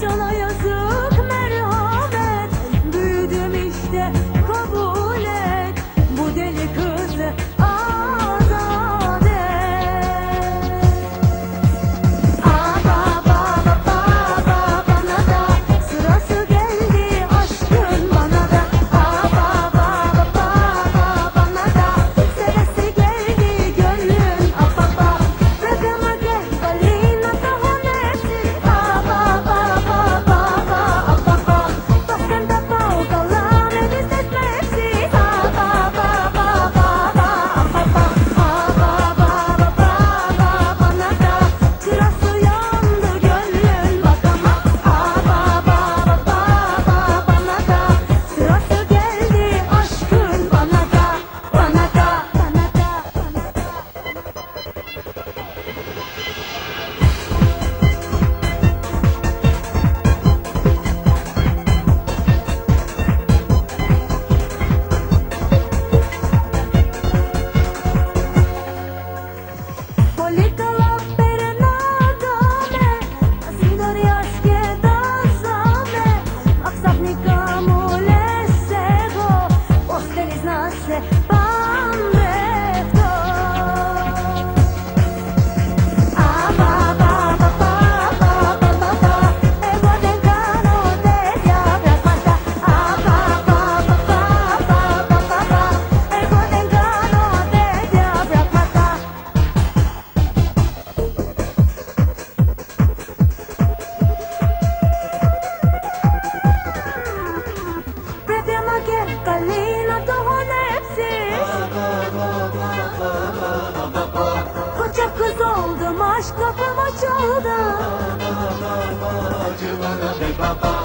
女のよ Ege Galina Tohone hepsi Koca kız oldum aşk kapım açıldı Acılara bir baba